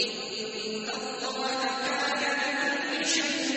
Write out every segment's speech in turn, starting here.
إِنَّ اللَّهَ كَانَ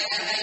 إِلَٰهَ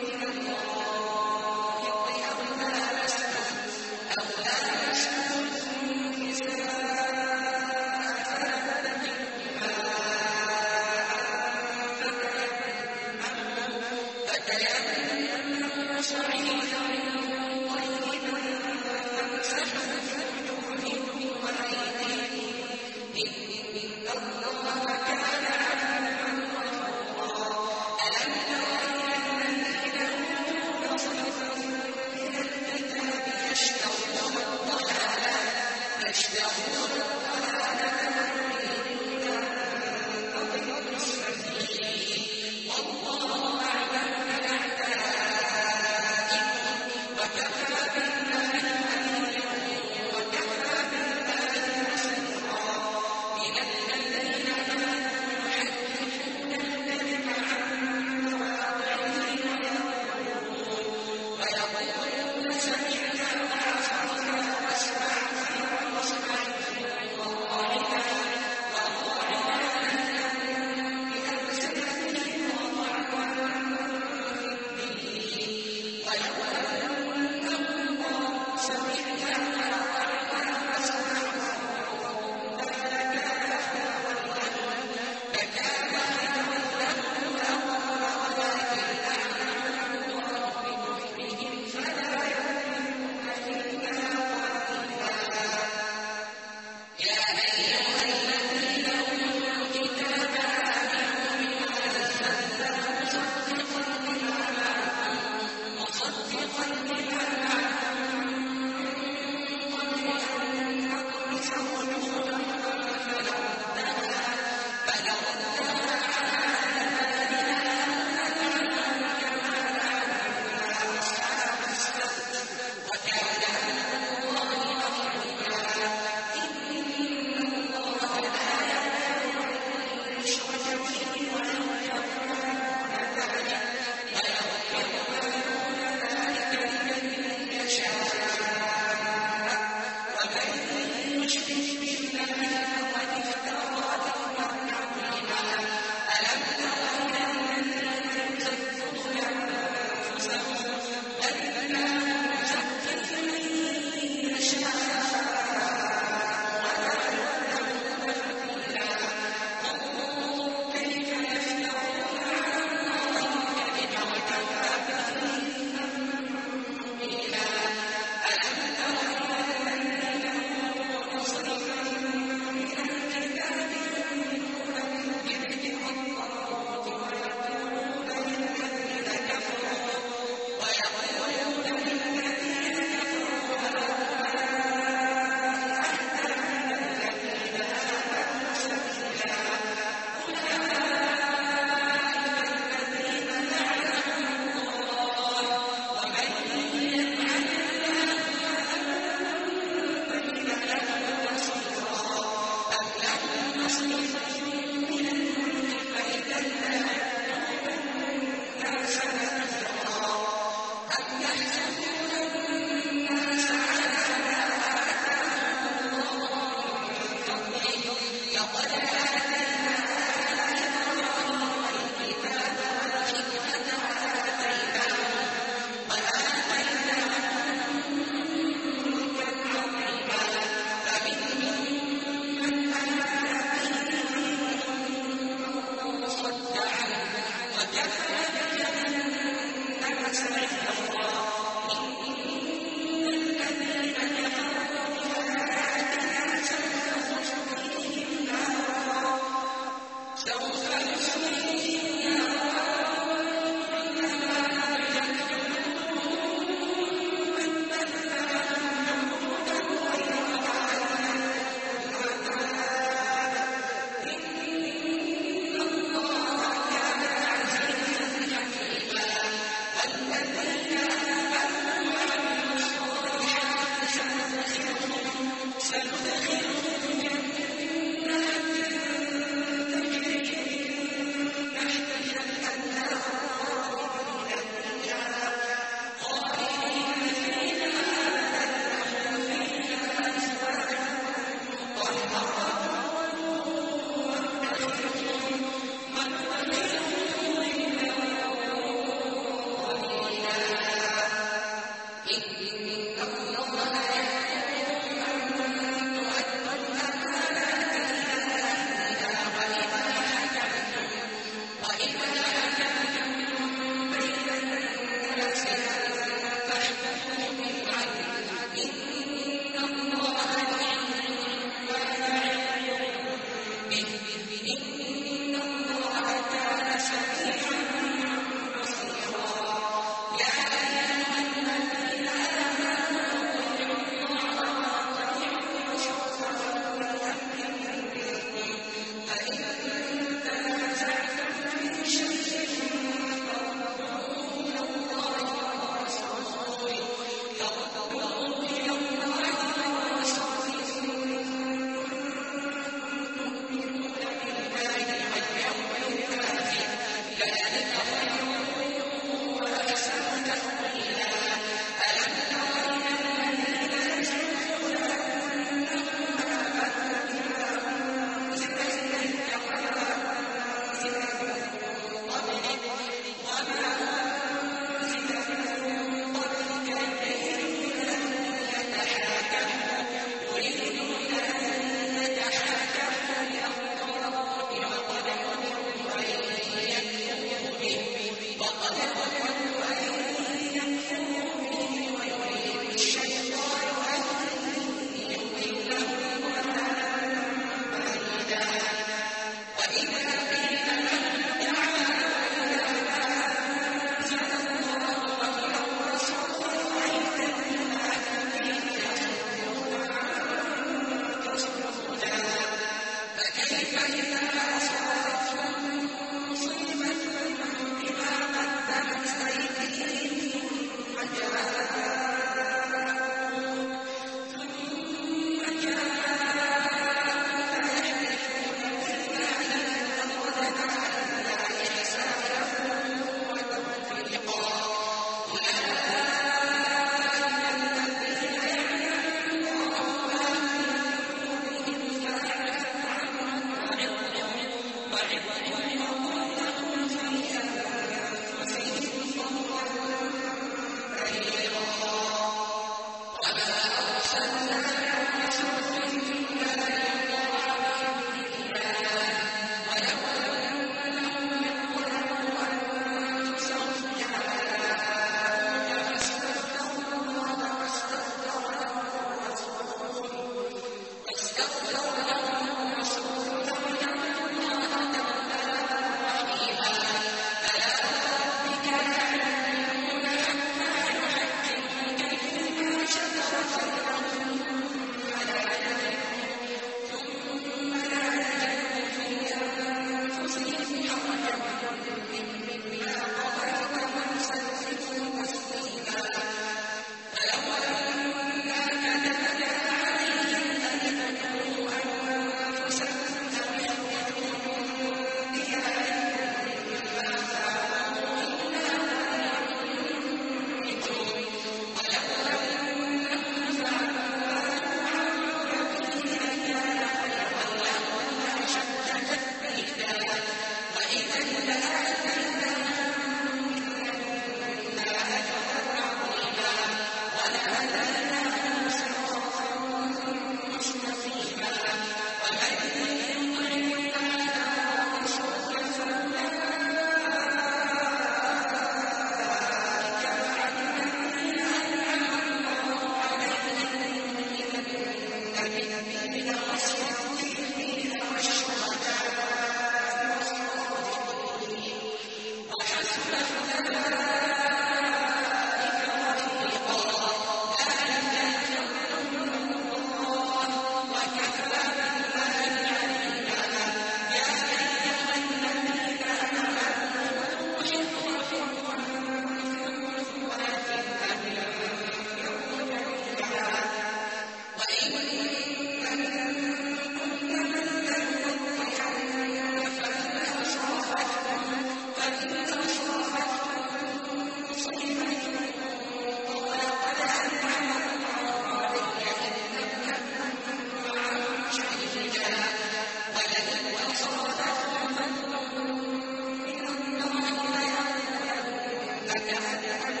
لك أن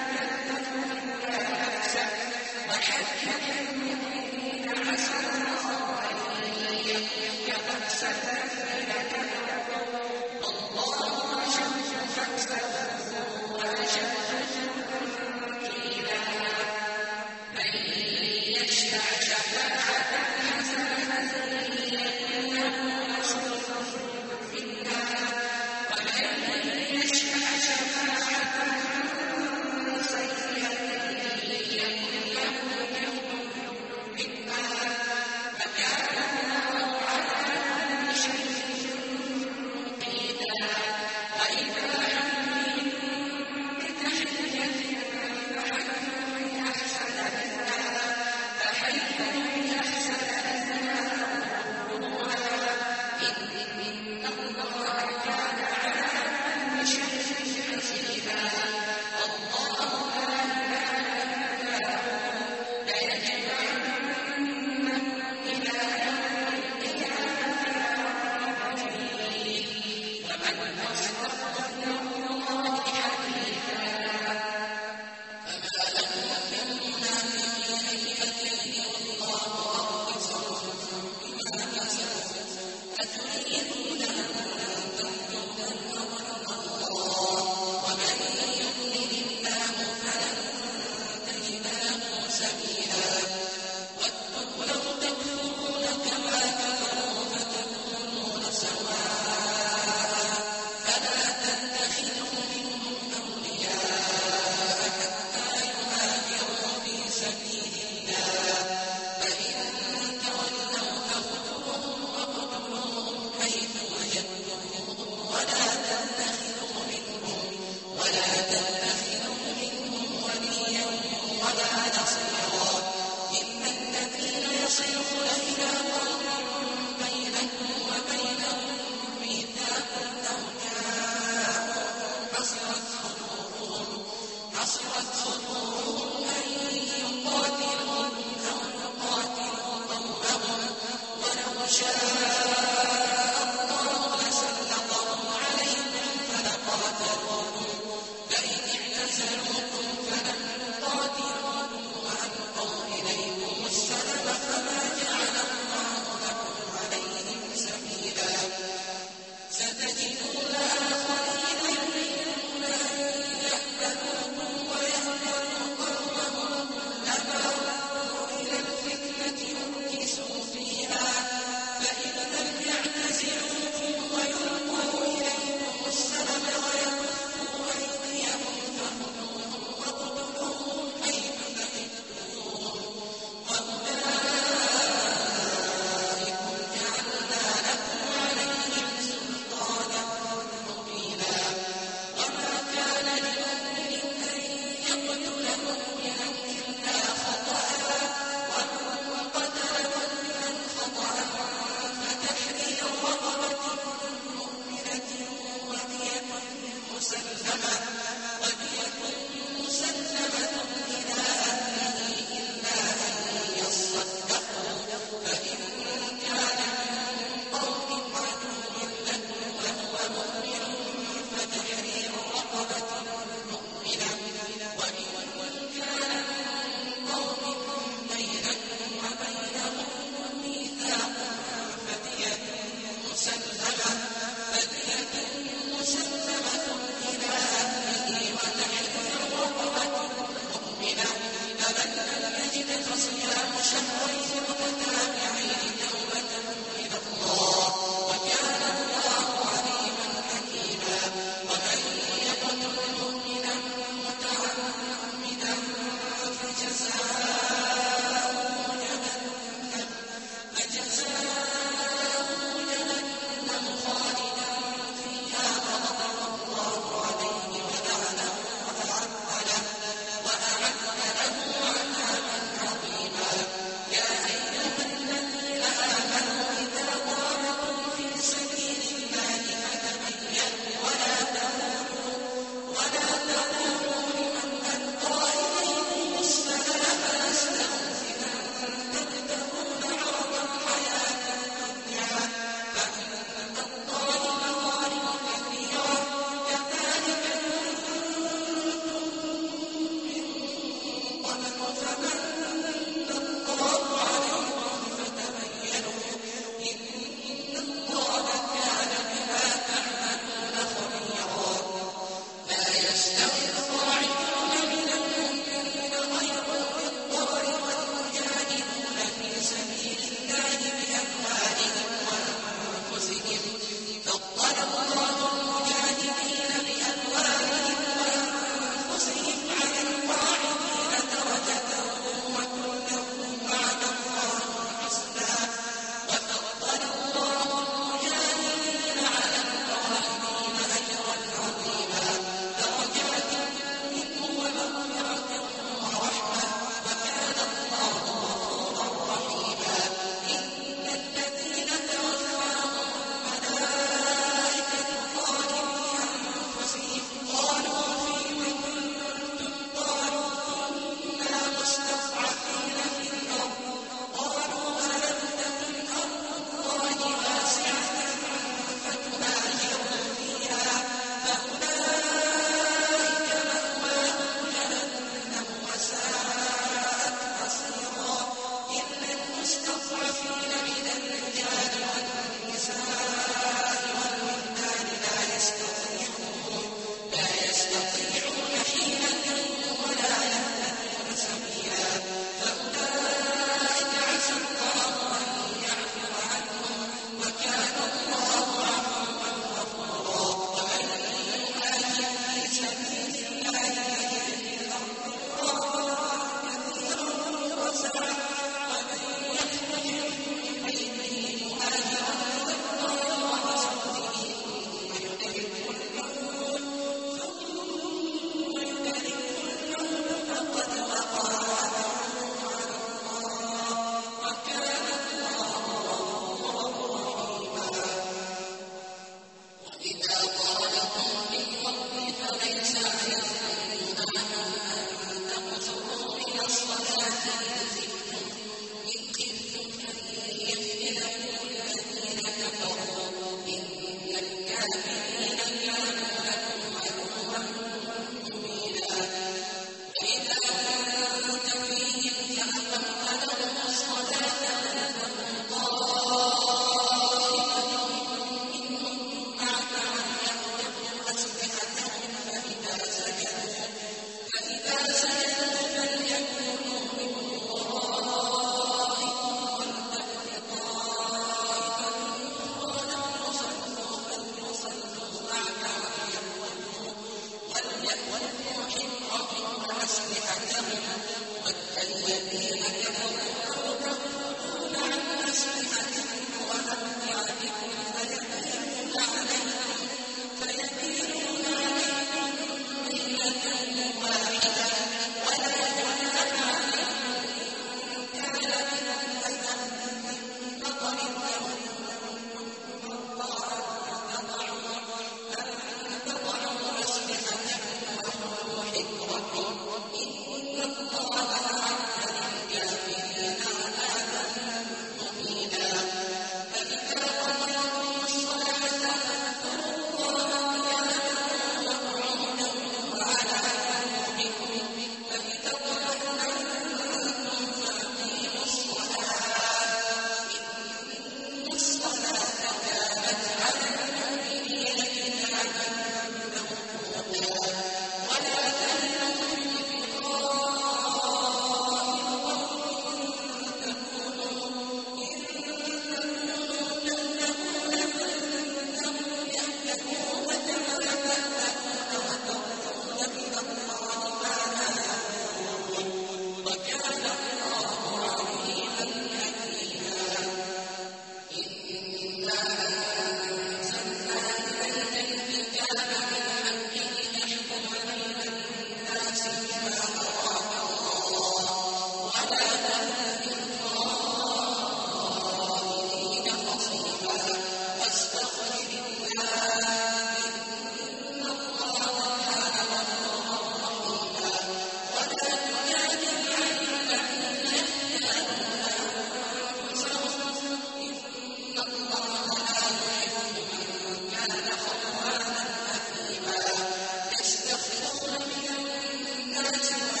الْآخِرَةِ